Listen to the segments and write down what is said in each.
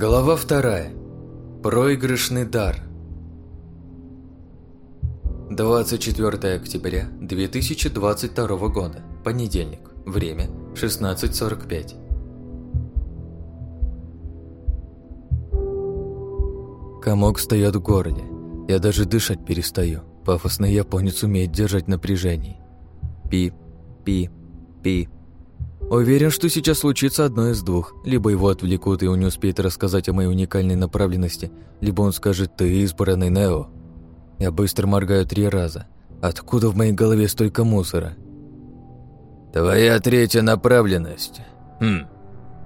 Глава вторая. Проигрышный дар. 24 октября 2022 года. Понедельник. Время 16.45. Комок стоят в горле. Я даже дышать перестаю. Пафосный японец умеет держать напряжение. Пи, пи, пи. Уверен, что сейчас случится одно из двух. Либо его отвлекут, и он не успеет рассказать о моей уникальной направленности, либо он скажет «ты избранный Нео». Я быстро моргаю три раза. Откуда в моей голове столько мусора? «Твоя третья направленность. Хм».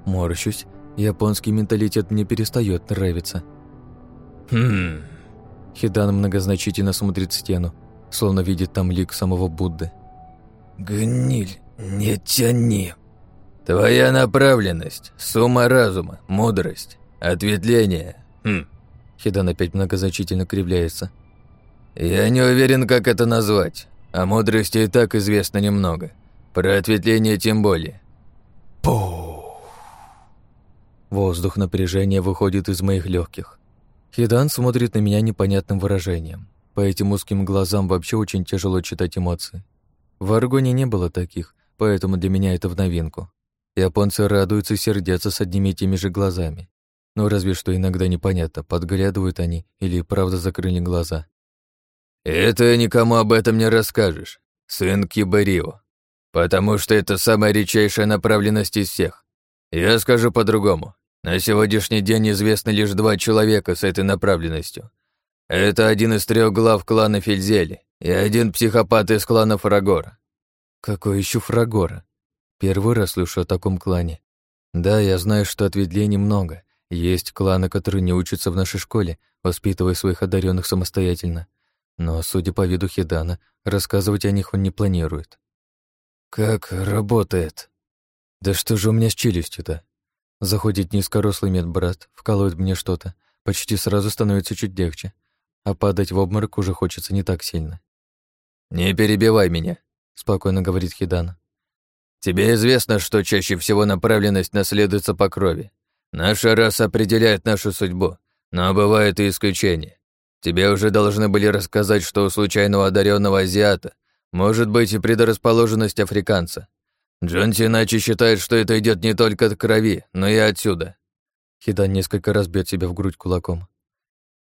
Морщусь. Японский менталитет мне перестает нравиться. «Хм». Хидан многозначительно смотрит в стену, словно видит там лик самого Будды. «Гниль, не тяни». Твоя направленность, сумма разума, мудрость, ответвление. Хм. Хидан опять многозначительно кривляется. Я не уверен, как это назвать. О мудрости и так известно немного. Про ответвление тем более. Пух. Воздух напряжения выходит из моих легких. Хидан смотрит на меня непонятным выражением. По этим узким глазам вообще очень тяжело читать эмоции. В Аргоне не было таких, поэтому для меня это в новинку. Японцы радуются и сердятся с одними и теми же глазами. Но разве что иногда непонятно, подглядывают они или правда закрыли глаза. «Это никому об этом не расскажешь, сын Кибарио, потому что это самая редчайшая направленность из всех. Я скажу по-другому. На сегодняшний день известны лишь два человека с этой направленностью. Это один из трех глав клана Фельзели и один психопат из клана Фрагора. Какой еще Фрагора? Первый раз слышу о таком клане. Да, я знаю, что ответвлений много. Есть кланы, которые не учатся в нашей школе, воспитывая своих одаренных самостоятельно. Но, судя по виду Хидана, рассказывать о них он не планирует. Как работает? Да что же у меня с челюстью-то? Заходит низкорослый медбрат, вкалывает мне что-то, почти сразу становится чуть легче, а падать в обморок уже хочется не так сильно. «Не перебивай меня», — спокойно говорит Хидана. Тебе известно, что чаще всего направленность наследуется по крови. Наша раса определяет нашу судьбу, но бывают и исключения. Тебе уже должны были рассказать, что у случайного одаренного азиата может быть и предрасположенность африканца. Джонти иначе считает, что это идет не только от крови, но и отсюда. Хидан несколько раз бьет себя в грудь кулаком.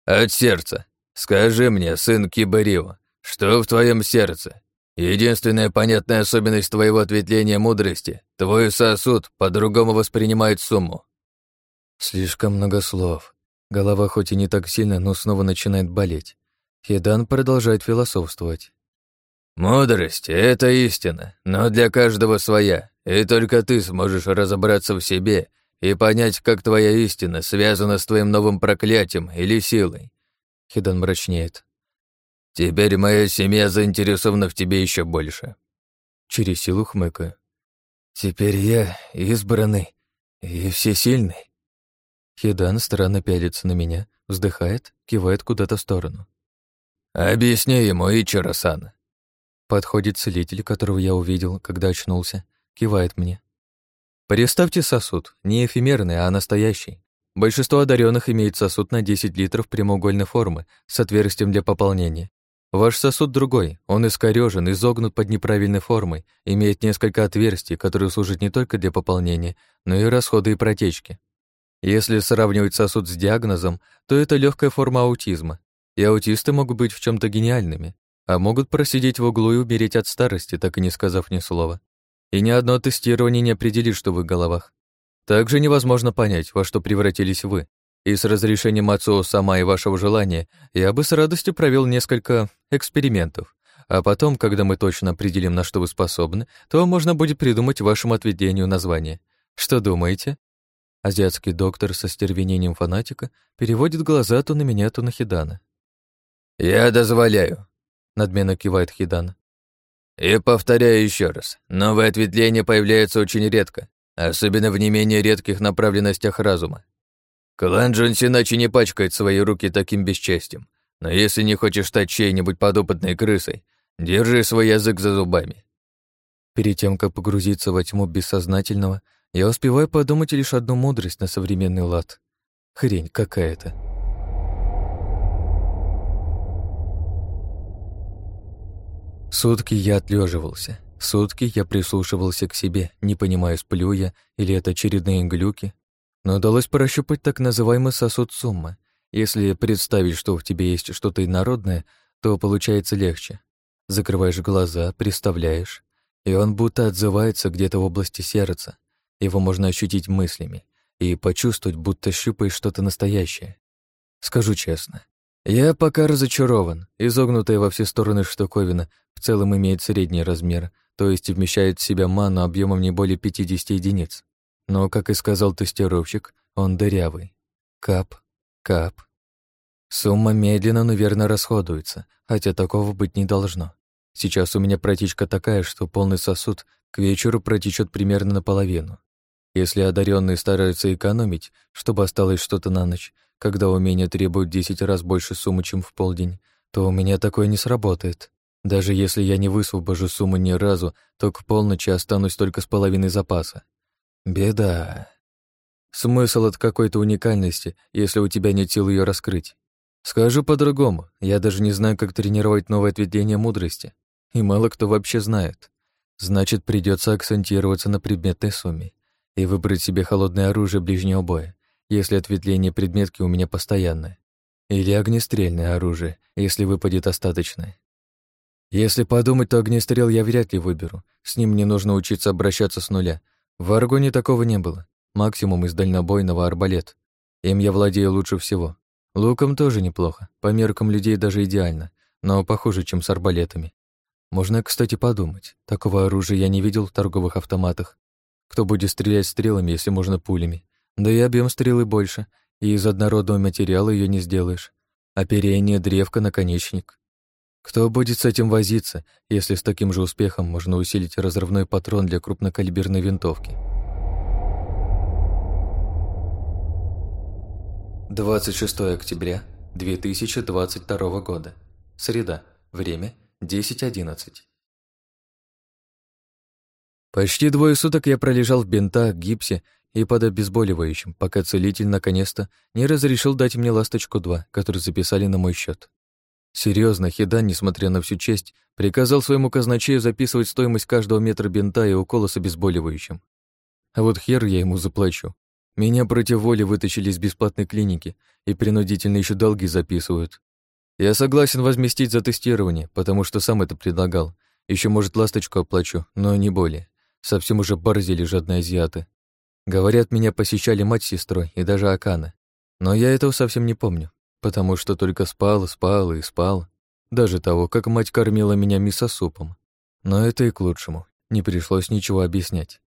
От сердца. Скажи мне, сын Кибарио, что в твоем сердце? Единственная понятная особенность твоего ответвления мудрости — твой сосуд по-другому воспринимает сумму. Слишком много слов. Голова хоть и не так сильно, но снова начинает болеть. Хедан продолжает философствовать. «Мудрость — это истина, но для каждого своя, и только ты сможешь разобраться в себе и понять, как твоя истина связана с твоим новым проклятием или силой». Хедан мрачнеет. Теперь моя семья заинтересована в тебе еще больше. Через силу хмыкаю. Теперь я избранный и всесильный. Хидан странно пялится на меня, вздыхает, кивает куда-то в сторону. «Объясни ему, Ичиро-сан». Подходит целитель, которого я увидел, когда очнулся, кивает мне. Представьте сосуд, не эфемерный, а настоящий. Большинство одаренных имеет сосуд на 10 литров прямоугольной формы с отверстием для пополнения. Ваш сосуд другой, он искорёжен, изогнут под неправильной формой, имеет несколько отверстий, которые служат не только для пополнения, но и расхода и протечки. Если сравнивать сосуд с диагнозом, то это легкая форма аутизма, и аутисты могут быть в чем то гениальными, а могут просидеть в углу и умереть от старости, так и не сказав ни слова. И ни одно тестирование не определит, что в их головах. Также невозможно понять, во что превратились вы, и с разрешением отцу сама и вашего желания я бы с радостью провел несколько экспериментов. А потом, когда мы точно определим, на что вы способны, то можно будет придумать вашему отведению название. Что думаете? Азиатский доктор со стервенением фанатика переводит глаза то на меня, то на Хидана. «Я дозволяю», — надменно кивает Хидан. «И повторяю еще раз, новые ответвления появляются очень редко, особенно в не менее редких направленностях разума. Клан Джонси иначе не пачкает свои руки таким бесчестием. Но если не хочешь стать чьей-нибудь подопытной крысой, держи свой язык за зубами. Перед тем, как погрузиться во тьму бессознательного, я успеваю подумать лишь одну мудрость на современный лад. Хрень какая-то. Сутки я отлеживался. Сутки я прислушивался к себе, не понимая, сплю я или это очередные глюки. Но удалось прощупать так называемый сосуд суммы. Если представить, что в тебе есть что-то инородное, то получается легче. Закрываешь глаза, представляешь, и он будто отзывается где-то в области сердца. Его можно ощутить мыслями и почувствовать, будто щупаешь что-то настоящее. Скажу честно, я пока разочарован. Изогнутая во все стороны штуковина в целом имеет средний размер, то есть вмещает в себя ману объемом не более 50 единиц. Но, как и сказал тестировщик, он дырявый. Кап, кап. Сумма медленно, но верно расходуется, хотя такого быть не должно. Сейчас у меня протечка такая, что полный сосуд к вечеру протечет примерно наполовину. Если одаренные стараются экономить, чтобы осталось что-то на ночь, когда умение требует 10 раз больше суммы, чем в полдень, то у меня такое не сработает. Даже если я не высвобожу сумму ни разу, то к полночи останусь только с половиной запаса. Беда. Смысл от какой-то уникальности, если у тебя нет сил ее раскрыть. Скажу по-другому, я даже не знаю, как тренировать новое ответвление мудрости. И мало кто вообще знает. Значит, придется акцентироваться на предметной сумме и выбрать себе холодное оружие ближнего боя, если ответвление предметки у меня постоянное. Или огнестрельное оружие, если выпадет остаточное. Если подумать, то огнестрел я вряд ли выберу. С ним мне нужно учиться обращаться с нуля. В Аргоне такого не было. Максимум из дальнобойного арбалет. Им я владею лучше всего. Луком тоже неплохо, по меркам людей даже идеально, но похуже, чем с арбалетами. Можно, кстати, подумать. Такого оружия я не видел в торговых автоматах. Кто будет стрелять стрелами, если можно пулями? Да и объем стрелы больше, и из однородного материала ее не сделаешь. Оперение, древко, наконечник. Кто будет с этим возиться, если с таким же успехом можно усилить разрывной патрон для крупнокалиберной винтовки? 26 октября 2022 года. Среда. Время 10.11. Почти двое суток я пролежал в бинтах, гипсе и под обезболивающим, пока целитель наконец-то не разрешил дать мне ласточку-2, которую записали на мой счет. Серьезно, Хидан, несмотря на всю честь, приказал своему казначею записывать стоимость каждого метра бинта и укола с обезболивающим. А вот хер я ему заплачу. Меня против воли вытащили из бесплатной клиники и принудительно еще долги записывают. Я согласен возместить за тестирование, потому что сам это предлагал. Еще, может, ласточку оплачу, но не более. Совсем уже борзели жадные азиаты. Говорят, меня посещали мать с сестрой и даже Акана. Но я этого совсем не помню потому что только спал, спал и спал. Даже того, как мать кормила меня мисо-супом. Но это и к лучшему. Не пришлось ничего объяснять.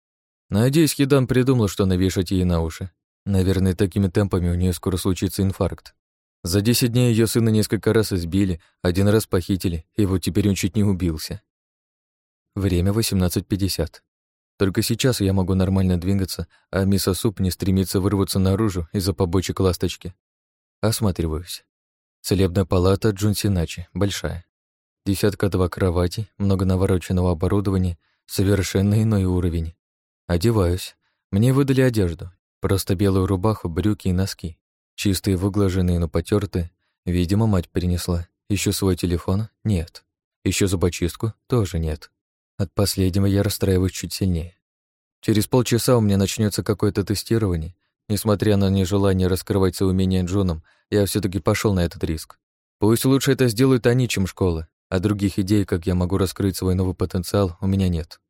Надеюсь, Хидан придумал, что навешать ей на уши. Наверное, такими темпами у нее скоро случится инфаркт. За десять дней ее сына несколько раз избили, один раз похитили, и вот теперь он чуть не убился. Время 18.50. Только сейчас я могу нормально двигаться, а мисо-суп не стремится вырваться наружу из-за побочек ласточки. Осматриваюсь. Целебная палата Джунсиначи, большая. Десятка-два кроватей, много навороченного оборудования, совершенно иной уровень. Одеваюсь. Мне выдали одежду. Просто белую рубаху, брюки и носки. Чистые, выглаженные, но потертые. Видимо, мать принесла. Еще свой телефон? Нет. Еще зубочистку? Тоже нет. От последнего я расстраиваюсь чуть сильнее. Через полчаса у меня начнется какое-то тестирование, Несмотря на нежелание раскрывать свои умения Джоном, я все таки пошел на этот риск. Пусть лучше это сделают они, чем школа, а других идей, как я могу раскрыть свой новый потенциал, у меня нет.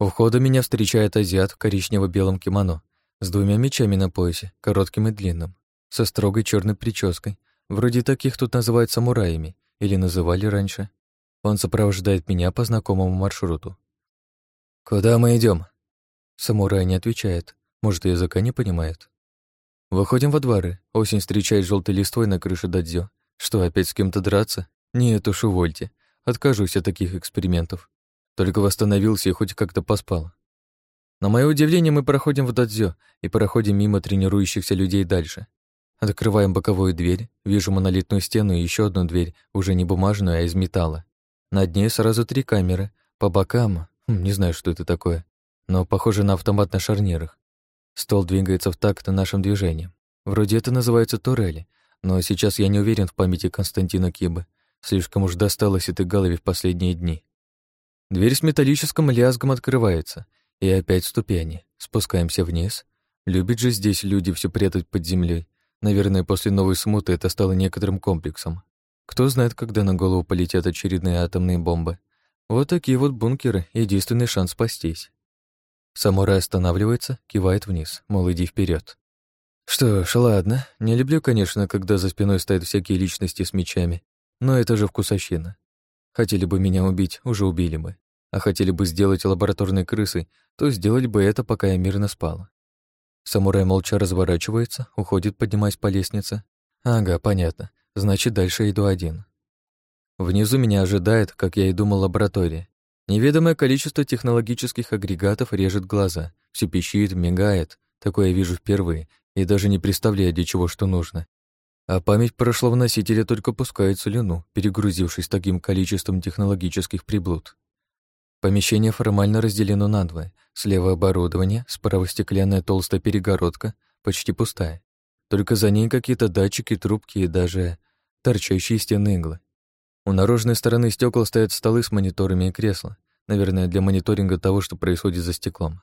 У входа меня встречает азиат в коричнево-белом кимоно, с двумя мечами на поясе, коротким и длинным, со строгой черной прической. Вроде таких тут называют самураями, или называли раньше. Он сопровождает меня по знакомому маршруту. «Куда мы идем? Самурай не отвечает, может, языка не понимает. Выходим во дворы. Осень встречает желтой листвой на крыше дадзё. Что, опять с кем-то драться? Нет уж, увольте. Откажусь от таких экспериментов. Только восстановился и хоть как-то поспал. На мое удивление, мы проходим в дадзё и проходим мимо тренирующихся людей дальше. Открываем боковую дверь, вижу монолитную стену и еще одну дверь, уже не бумажную, а из металла. Над ней сразу три камеры. По бокам, хм, не знаю, что это такое, но похоже на автомат на шарнирах. Стол двигается в такт нашим движением. Вроде это называется турели, но сейчас я не уверен в памяти Константина Кибы. Слишком уж досталось этой голове в последние дни. Дверь с металлическим лязгом открывается, и опять ступени. Спускаемся вниз. Любят же здесь люди все прятать под землей. Наверное, после новой смуты это стало некоторым комплексом. Кто знает, когда на голову полетят очередные атомные бомбы. Вот такие вот бункеры — единственный шанс спастись. Самурай останавливается, кивает вниз, мол, иди вперед. Что ж, ладно. Не люблю, конечно, когда за спиной стоят всякие личности с мечами, но это же вкусовщина. Хотели бы меня убить, уже убили бы. А хотели бы сделать лабораторной крысой, то сделали бы это, пока я мирно спала. Самурай молча разворачивается, уходит, поднимаясь по лестнице. Ага, понятно. Значит, дальше иду один. Внизу меня ожидает, как я и думал, лаборатория. Неведомое количество технологических агрегатов режет глаза, все пищит, мигает. Такое я вижу впервые и даже не представляю, для чего что нужно. А память прошлого носителя только пускает слюну, перегрузившись таким количеством технологических приблуд. Помещение формально разделено надвое. Слева оборудование, справа стеклянная толстая перегородка, почти пустая. Только за ней какие-то датчики, трубки и даже торчащие стены иглы. У наружной стороны стекла стоят столы с мониторами и кресла, наверное, для мониторинга того, что происходит за стеклом.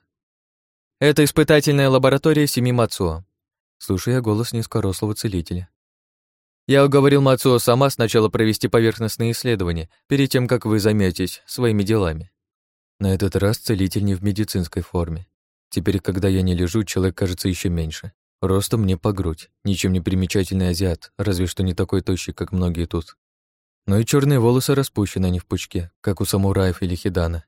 «Это испытательная лаборатория Семи Мацуо», слушая голос низкорослого целителя. «Я уговорил Мацуо сама сначала провести поверхностные исследования, перед тем, как вы займетесь своими делами». На этот раз целитель не в медицинской форме. Теперь, когда я не лежу, человек кажется еще меньше. Ростом мне по грудь, ничем не примечательный азиат, разве что не такой тощий, как многие тут. Но и черные волосы распущены, не в пучке, как у самураев или хидана.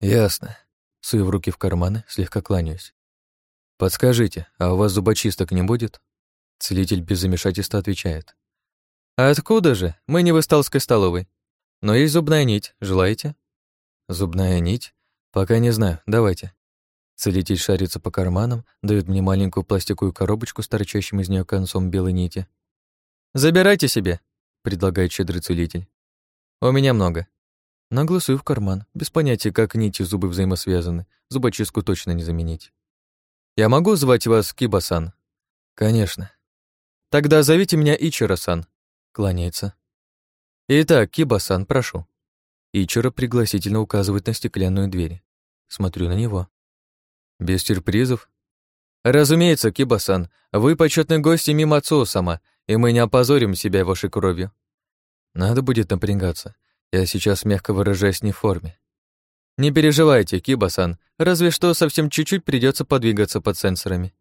Ясно. Сую руки в карманы, слегка кланяюсь. Подскажите, а у вас зубочисток не будет? Целитель без замешательства отвечает. А откуда же? Мы не в Исталской столовой. Но есть зубная нить. Желаете? Зубная нить? Пока не знаю. Давайте. Целитель шарится по карманам, дает мне маленькую пластиковую коробочку с торчащим из нее концом белой нити. «Забирайте себе», предлагает щедрый целитель. У меня много. Нагло в карман, без понятия, как нити зубы взаимосвязаны. Зубочистку точно не заменить. Я могу звать вас Кибасан? Конечно. Тогда зовите меня Ичиро-сан. Кланяется. Итак, Кибасан, прошу. Ичиро пригласительно указывает на стеклянную дверь. Смотрю на него. Без сюрпризов? Разумеется, Кибасан, вы почетный гость мимо сама и мы не опозорим себя вашей кровью. Надо будет напрягаться. Я сейчас, мягко выражаясь, не в форме. Не переживайте, Кибасан, разве что совсем чуть-чуть придется подвигаться под сенсорами.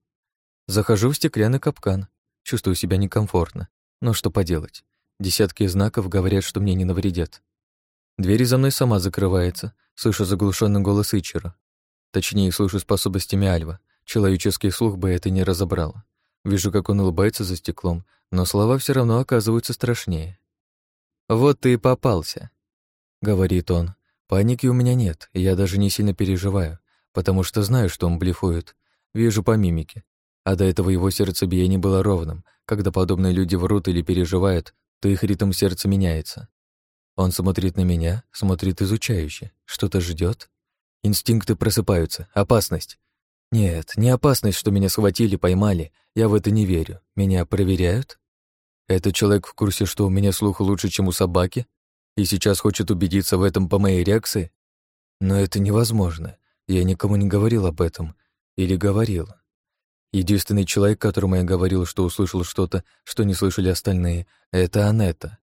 Захожу в стеклянный капкан. Чувствую себя некомфортно. Но что поделать? Десятки знаков говорят, что мне не навредят. Дверь за мной сама закрывается. Слышу заглушенный голос Ичера. Точнее, слышу способностями Альва. Человеческий слух бы это не разобрал. Вижу, как он улыбается за стеклом, но слова все равно оказываются страшнее. «Вот ты и попался», — говорит он. «Паники у меня нет, я даже не сильно переживаю, потому что знаю, что он блефует. Вижу по мимике. А до этого его сердцебиение было ровным. Когда подобные люди врут или переживают, то их ритм сердца меняется. Он смотрит на меня, смотрит изучающе, что-то ждет. Инстинкты просыпаются. Опасность. Нет, не опасность, что меня схватили, поймали. Я в это не верю. Меня проверяют? Этот человек в курсе, что у меня слух лучше, чем у собаки? И сейчас хочет убедиться в этом по моей реакции? Но это невозможно. Я никому не говорил об этом. Или говорил. Единственный человек, которому я говорил, что услышал что-то, что не слышали остальные, это Анетта.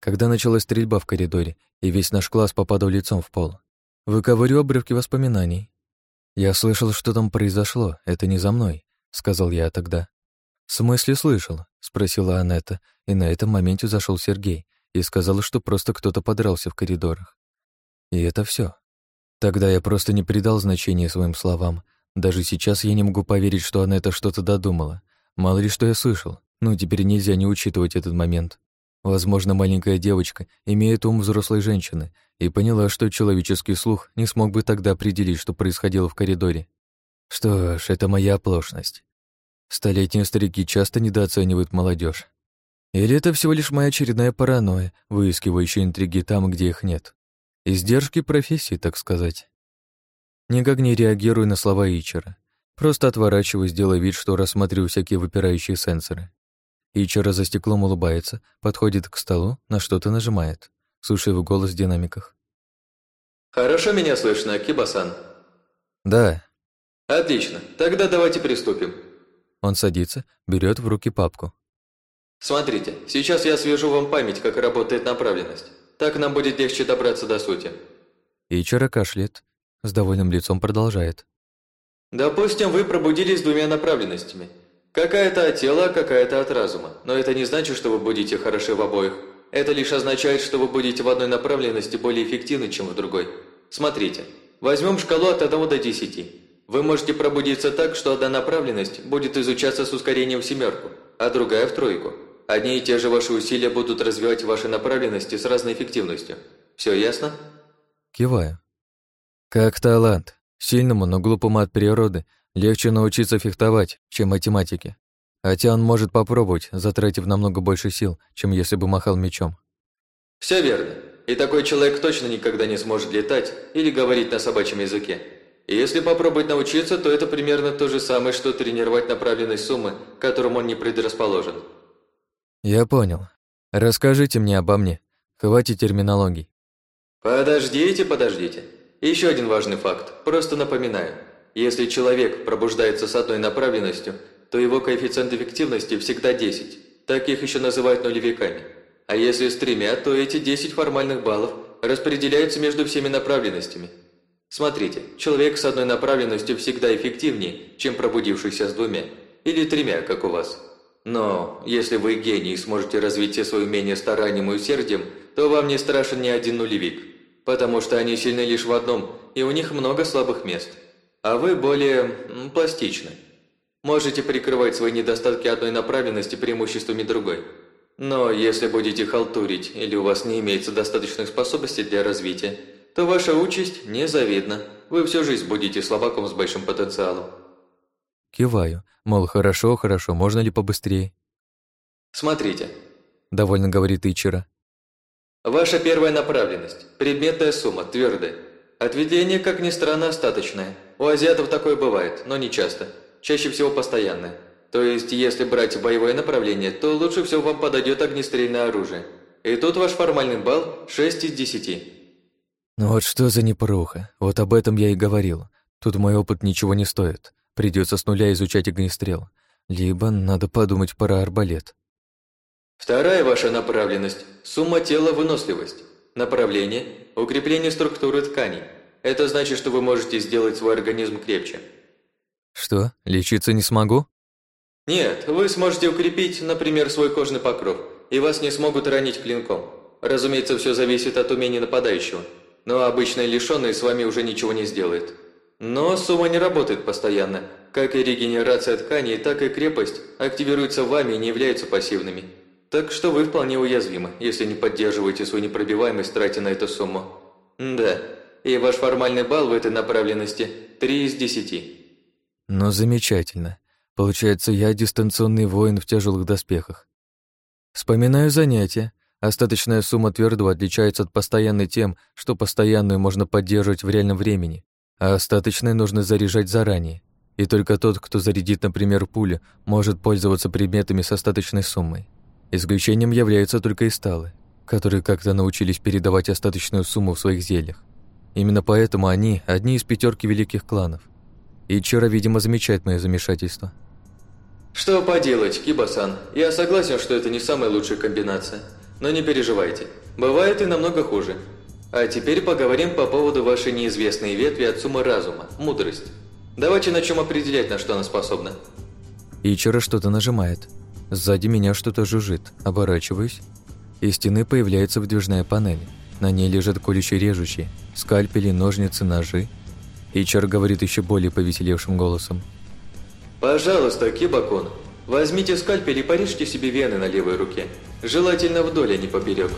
Когда началась стрельба в коридоре, и весь наш класс попадал лицом в пол. Выковырю обрывки воспоминаний. «Я слышал, что там произошло, это не за мной», — сказал я тогда. «В смысле слышал?» — спросила Анетта, и на этом моменте зашел Сергей и сказал, что просто кто-то подрался в коридорах. И это все. Тогда я просто не придал значения своим словам. Даже сейчас я не могу поверить, что Анетта что-то додумала. Мало ли что я слышал. Ну, теперь нельзя не учитывать этот момент. Возможно, маленькая девочка имеет ум взрослой женщины и поняла, что человеческий слух не смог бы тогда определить, что происходило в коридоре. Что ж, это моя оплошность. Столетние старики часто недооценивают молодежь. Или это всего лишь моя очередная паранойя, выискивающая интриги там, где их нет. Издержки профессии, так сказать. Никак не реагирую на слова Ичера. Просто отворачиваюсь, делая вид, что рассматриваю всякие выпирающие сенсоры. Ичара за стеклом улыбается, подходит к столу, на что-то нажимает. Слушаю его голос в динамиках. «Хорошо меня слышно, Кибасан?» «Да». «Отлично, тогда давайте приступим». Он садится, берет в руки папку. «Смотрите, сейчас я свяжу вам память, как работает направленность. Так нам будет легче добраться до сути». Ичара кашляет, с довольным лицом продолжает. Допустим, вы пробудились двумя направленностями. Какая-то от тела, какая-то от разума. Но это не значит, что вы будете хороши в обоих. Это лишь означает, что вы будете в одной направленности более эффективны, чем в другой. Смотрите, возьмем шкалу от 1 до 10. Вы можете пробудиться так, что одна направленность будет изучаться с ускорением в семерку, а другая в тройку. Одни и те же ваши усилия будут развивать ваши направленности с разной эффективностью. Все ясно? Киваю. Как талант. Сильному, но глупому от природы легче научиться фехтовать, чем математике. Хотя он может попробовать, затратив намного больше сил, чем если бы махал мечом. Все верно. И такой человек точно никогда не сможет летать или говорить на собачьем языке. И если попробовать научиться, то это примерно то же самое, что тренировать направленность суммы, к которому он не предрасположен. Я понял. Расскажите мне обо мне. Хватит терминологий. Подождите, подождите. Еще один важный факт. Просто напоминаю. Если человек пробуждается с одной направленностью, то его коэффициент эффективности всегда 10. Таких еще называют нулевиками. А если с тремя, то эти 10 формальных баллов распределяются между всеми направленностями. Смотрите, человек с одной направленностью всегда эффективнее, чем пробудившийся с двумя. Или тремя, как у вас. Но если вы гений и сможете развить все свои умения старанием и усердием, то вам не страшен ни один нулевик потому что они сильны лишь в одном, и у них много слабых мест. А вы более пластичны. Можете прикрывать свои недостатки одной направленности преимуществами другой. Но если будете халтурить или у вас не имеется достаточных способностей для развития, то ваша участь незавидна. Вы всю жизнь будете слабаком с большим потенциалом. Киваю, мол, хорошо, хорошо, можно ли побыстрее? Смотрите. Довольно говорит Ичера. Ваша первая направленность – предметная сумма, твердая. Отведение, как ни странно, остаточное. У азиатов такое бывает, но не часто. Чаще всего постоянное. То есть, если брать боевое направление, то лучше всего вам подойдет огнестрельное оружие. И тут ваш формальный балл – 6 из 10. Ну вот что за непруха. Вот об этом я и говорил. Тут мой опыт ничего не стоит. Придется с нуля изучать огнестрел. Либо надо подумать про арбалет. Вторая ваша направленность – сумма тела выносливость. Направление – укрепление структуры тканей. Это значит, что вы можете сделать свой организм крепче. Что, лечиться не смогу? Нет, вы сможете укрепить, например, свой кожный покров, и вас не смогут ранить клинком. Разумеется, все зависит от умения нападающего, но обычный лишённый с вами уже ничего не сделает. Но сумма не работает постоянно. Как и регенерация тканей, так и крепость активируются вами и не являются пассивными. Так что вы вполне уязвимы, если не поддерживаете свою непробиваемость, тратя на эту сумму. Да, и ваш формальный балл в этой направленности – 3 из 10. Ну, замечательно. Получается, я дистанционный воин в тяжелых доспехах. Вспоминаю занятия. Остаточная сумма твердого отличается от постоянной тем, что постоянную можно поддерживать в реальном времени, а остаточной нужно заряжать заранее. И только тот, кто зарядит, например, пулю, может пользоваться предметами с остаточной суммой. Исключением являются только исталы, которые как-то научились передавать остаточную сумму в своих зельях. Именно поэтому они – одни из пятерки великих кланов. И Чара, видимо, замечает мое замешательство. Что поделать, Кибасан, я согласен, что это не самая лучшая комбинация. Но не переживайте, бывает и намного хуже. А теперь поговорим по поводу вашей неизвестной ветви от суммы разума – мудрость. Давайте начнем определять, на что она способна. Ичера что-то нажимает – Сзади меня что-то жужжит. Оборачиваюсь. Из стены появляется выдвижная панель. На ней лежат колющие-режущие, скальпели, ножницы, ножи. Ичар говорит еще более повеселевшим голосом. «Пожалуйста, Кибакон, возьмите скальпель и порежьте себе вены на левой руке. Желательно вдоль, а не поперек.